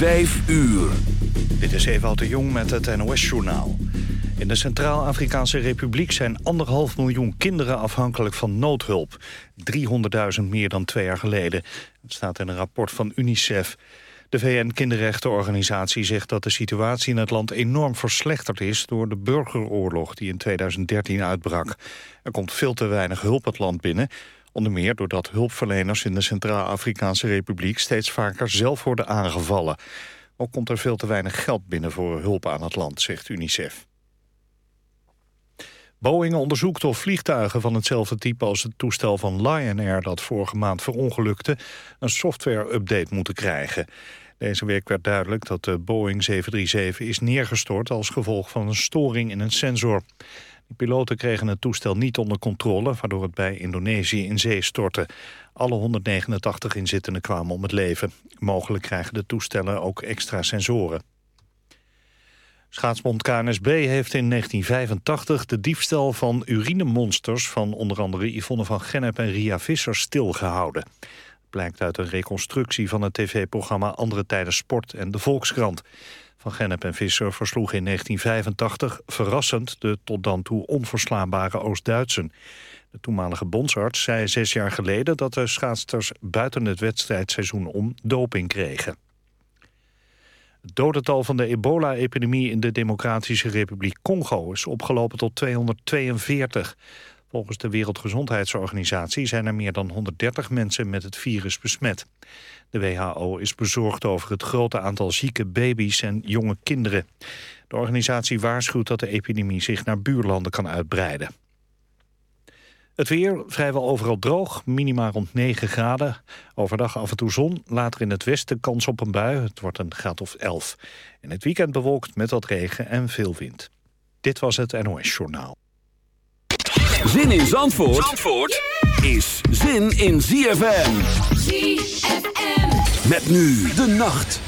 Vijf uur. Dit is Ewout de Jong met het NOS-journaal. In de Centraal-Afrikaanse Republiek zijn anderhalf miljoen kinderen afhankelijk van noodhulp. 300.000 meer dan twee jaar geleden. Het staat in een rapport van UNICEF. De VN-kinderrechtenorganisatie zegt dat de situatie in het land enorm verslechterd is... door de burgeroorlog die in 2013 uitbrak. Er komt veel te weinig hulp het land binnen... Onder meer doordat hulpverleners in de Centraal-Afrikaanse Republiek steeds vaker zelf worden aangevallen. Ook komt er veel te weinig geld binnen voor hulp aan het land, zegt UNICEF. Boeing onderzoekt of vliegtuigen van hetzelfde type als het toestel van Lion Air dat vorige maand verongelukte een software-update moeten krijgen. Deze week werd duidelijk dat de Boeing 737 is neergestort als gevolg van een storing in een sensor. De piloten kregen het toestel niet onder controle, waardoor het bij Indonesië in zee stortte. Alle 189 inzittenden kwamen om het leven. Mogelijk krijgen de toestellen ook extra sensoren. Schaatsbond KNSB heeft in 1985 de diefstal van urinemonsters... van onder andere Yvonne van Gennep en Ria Visser stilgehouden. Blijkt uit een reconstructie van het tv-programma Andere Tijden Sport en de Volkskrant. Van Gennep en Visser versloegen in 1985 verrassend de tot dan toe onverslaanbare Oost-Duitsen. De toenmalige bondsarts zei zes jaar geleden dat de schaatsters buiten het wedstrijdseizoen om doping kregen. Het dodental van de ebola-epidemie in de Democratische Republiek Congo is opgelopen tot 242. Volgens de Wereldgezondheidsorganisatie zijn er meer dan 130 mensen met het virus besmet. De WHO is bezorgd over het grote aantal zieke baby's en jonge kinderen. De organisatie waarschuwt dat de epidemie zich naar buurlanden kan uitbreiden. Het weer vrijwel overal droog, minima rond 9 graden. Overdag af en toe zon, later in het westen kans op een bui. Het wordt een graad of 11. In het weekend bewolkt met wat regen en veel wind. Dit was het NOS Journaal. Zin in Zandvoort, Zandvoort is zin in ZFM. ZFM. Met nu de nacht.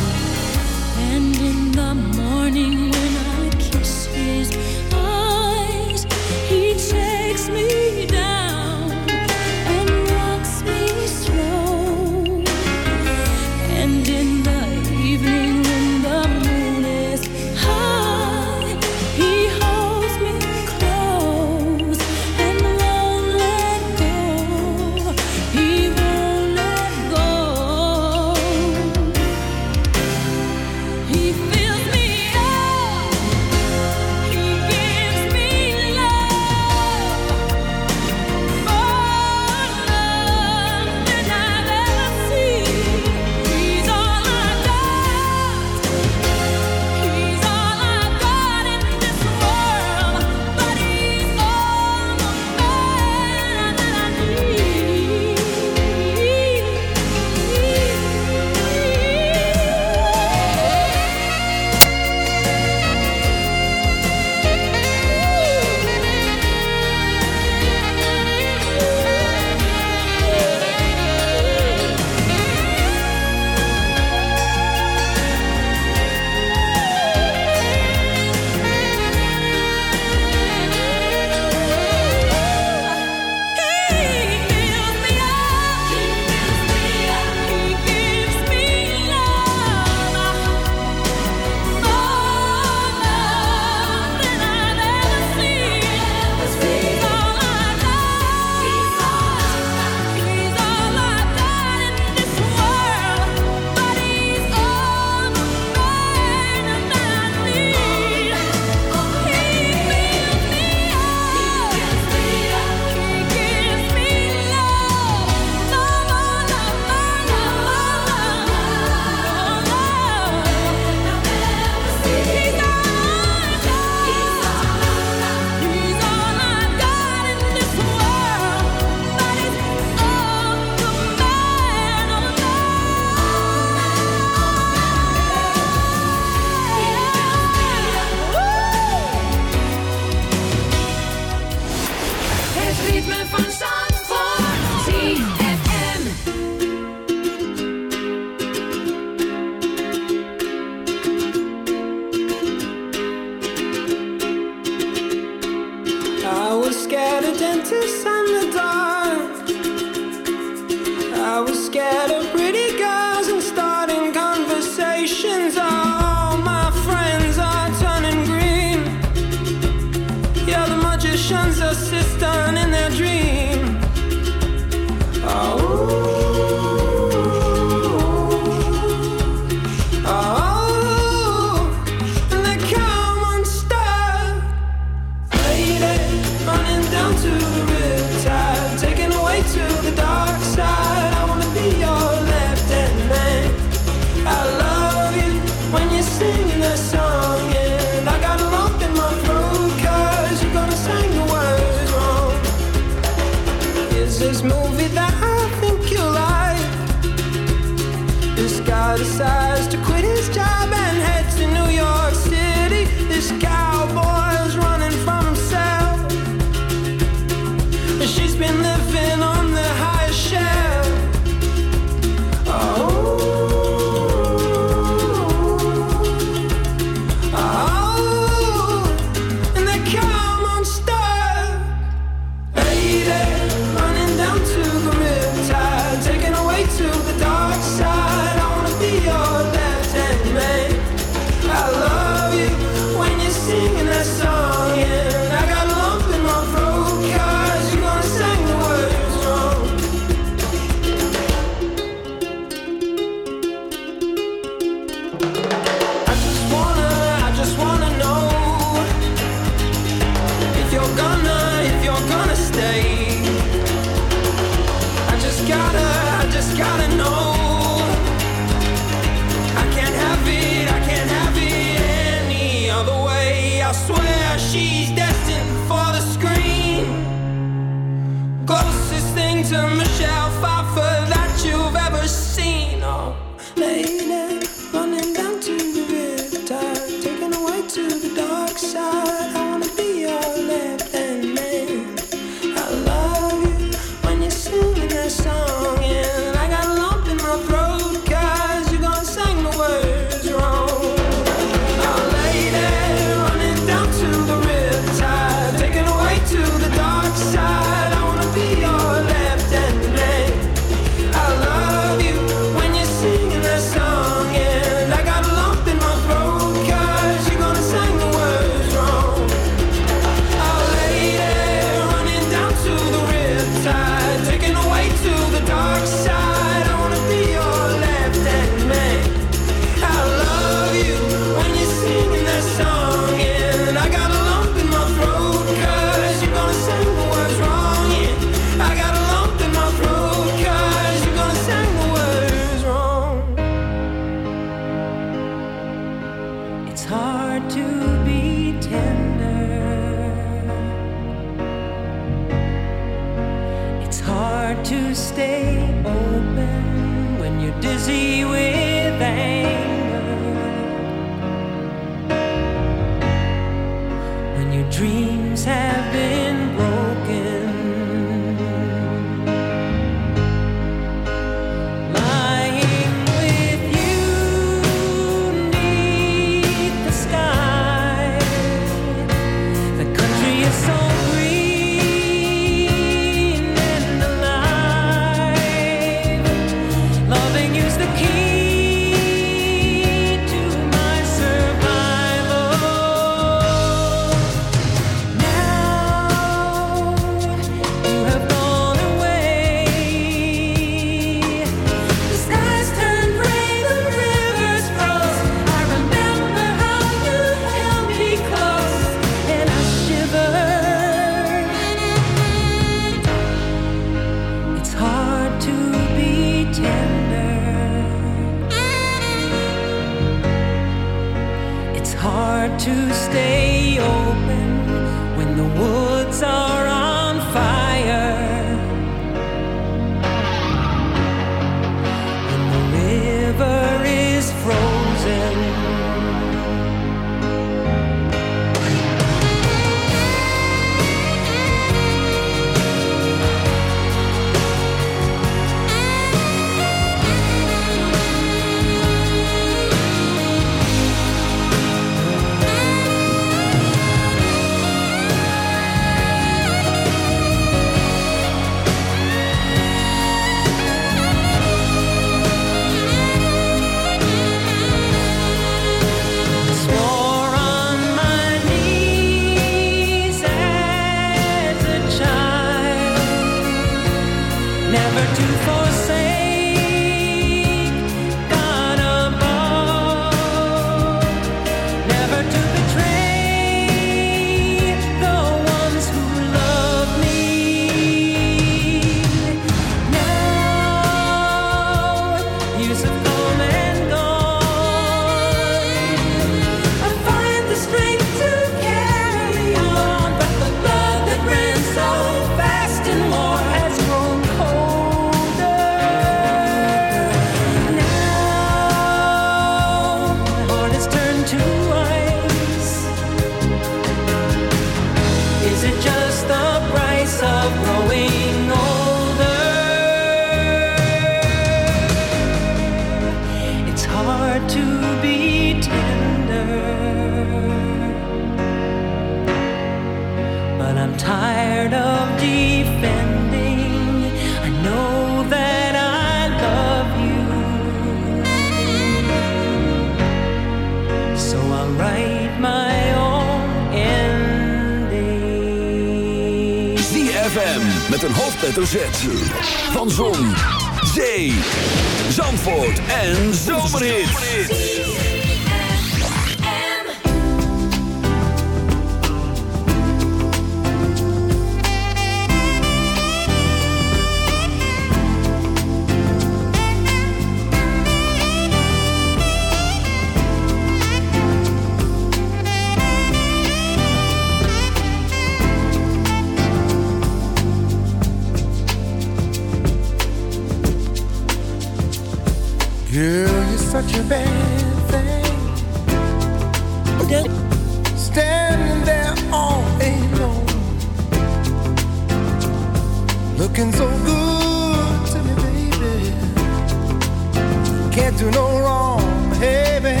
can't do no wrong, hey babe.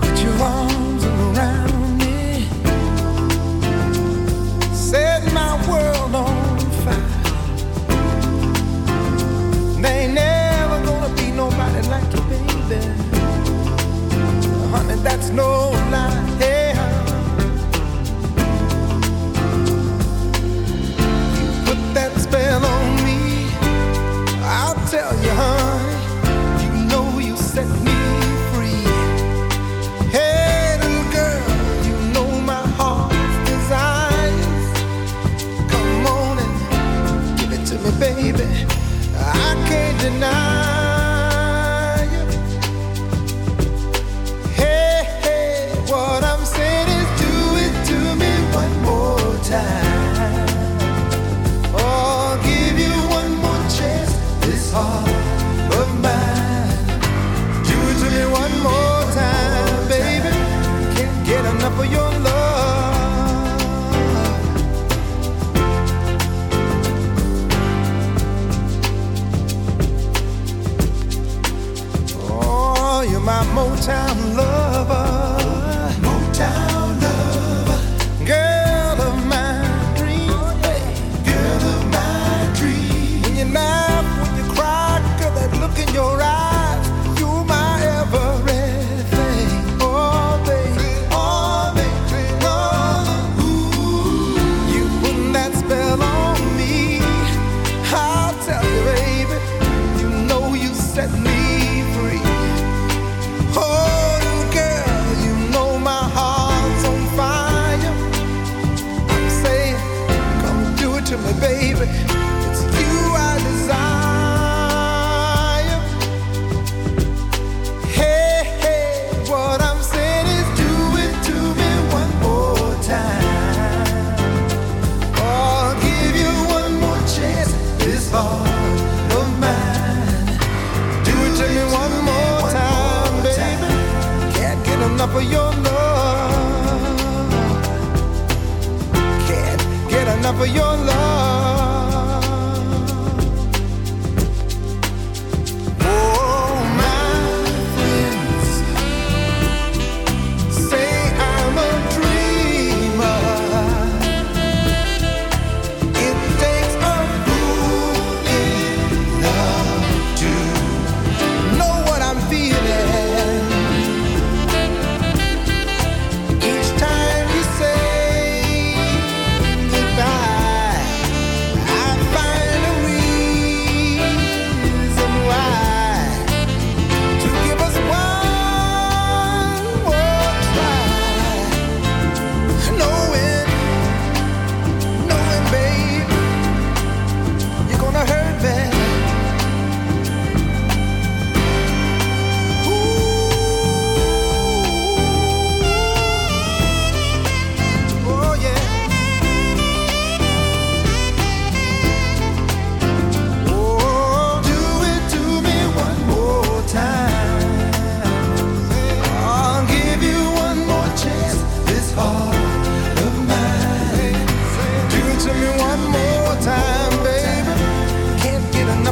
Put your arms around me, set my world on fire. There ain't never gonna be nobody like you, baby. Honey, that's no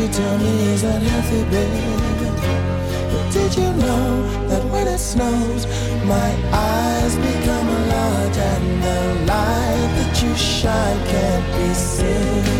You tell me is unhealthy, healthy, babe. But did you know that when it snows, my eyes become a lot, and the light that you shine can't be seen.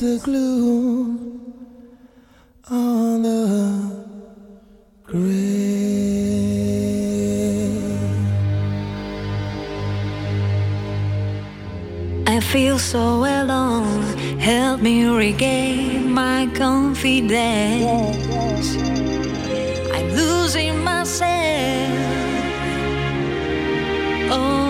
the glue on the grave. I feel so alone. Help me regain my confidence. I'm losing myself. Oh.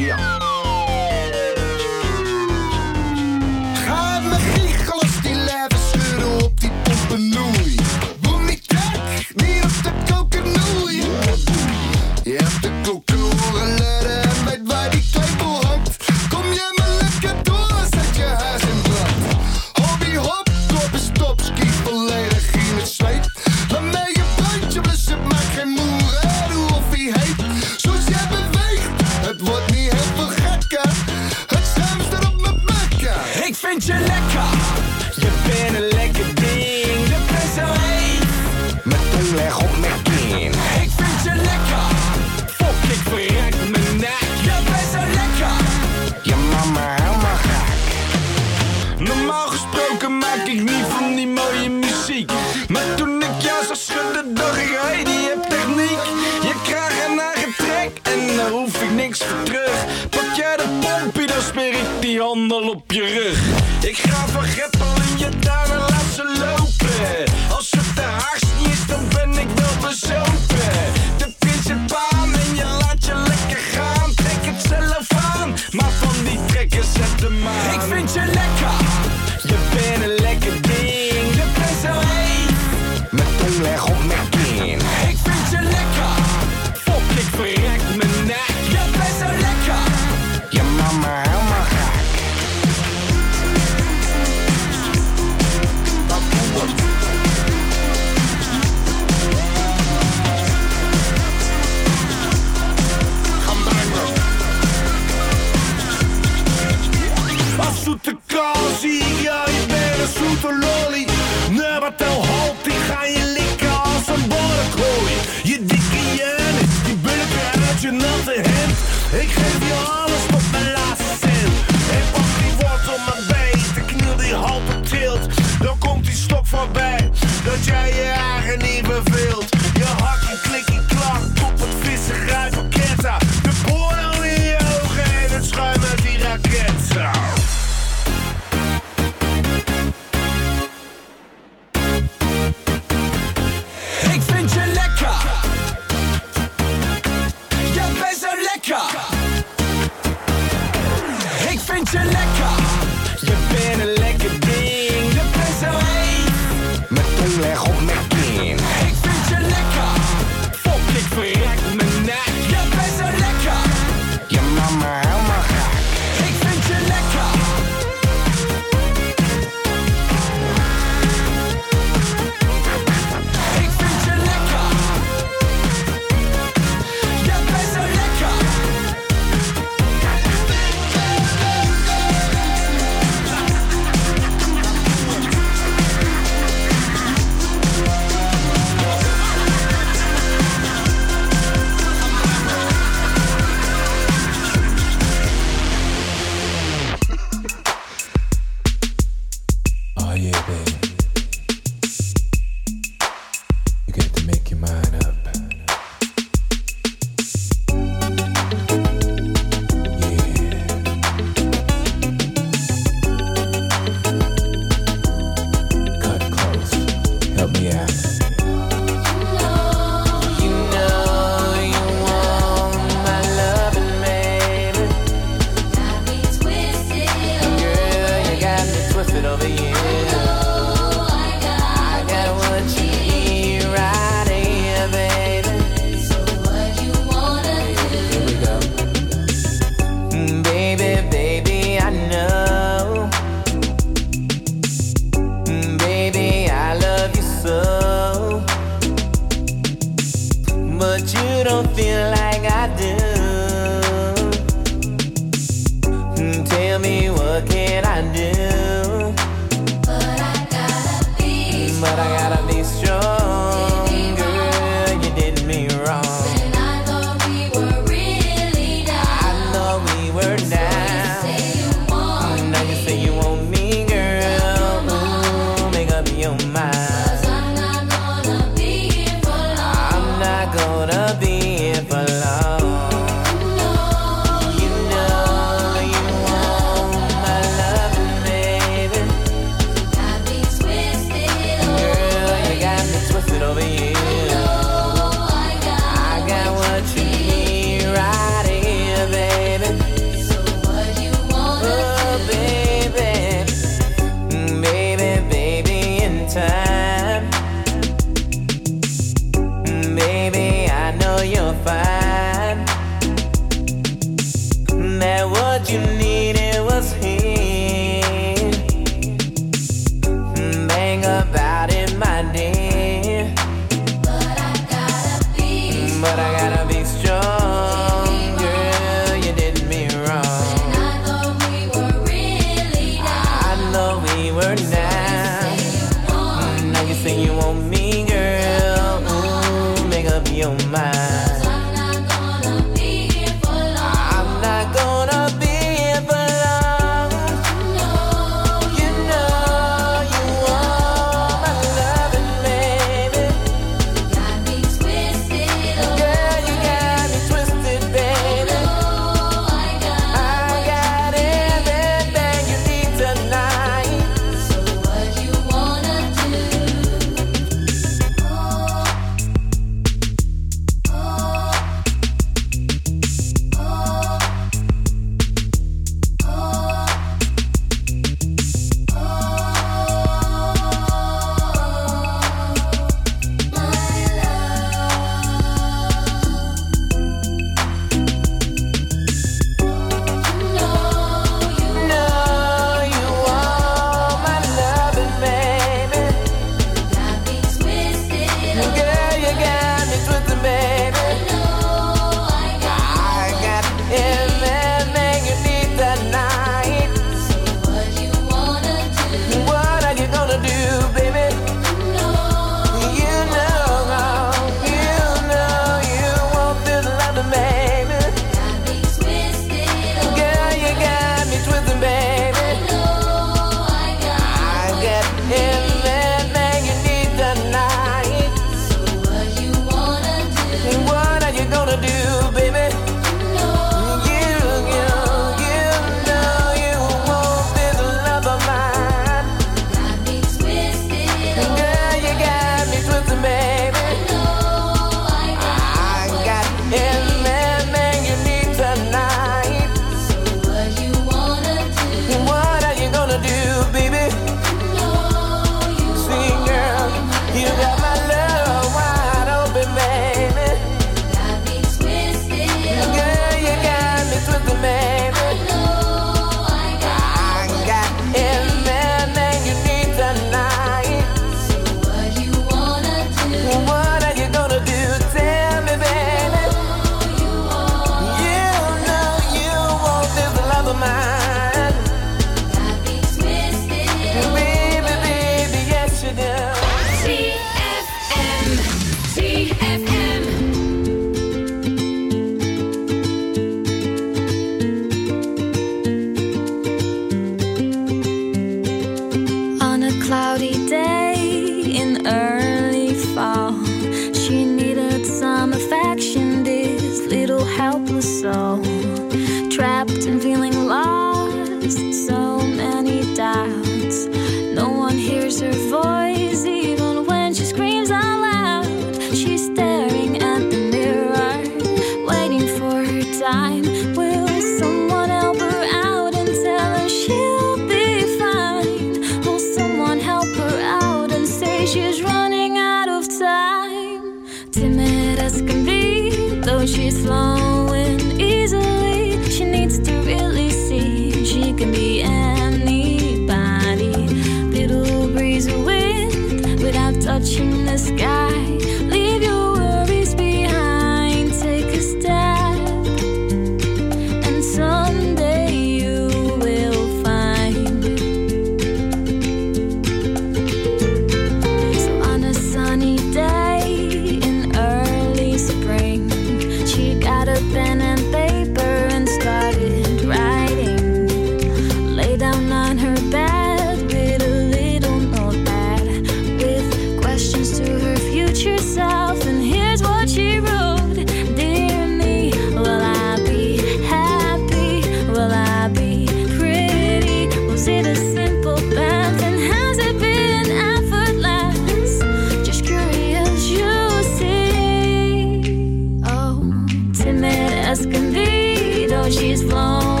though she's flowing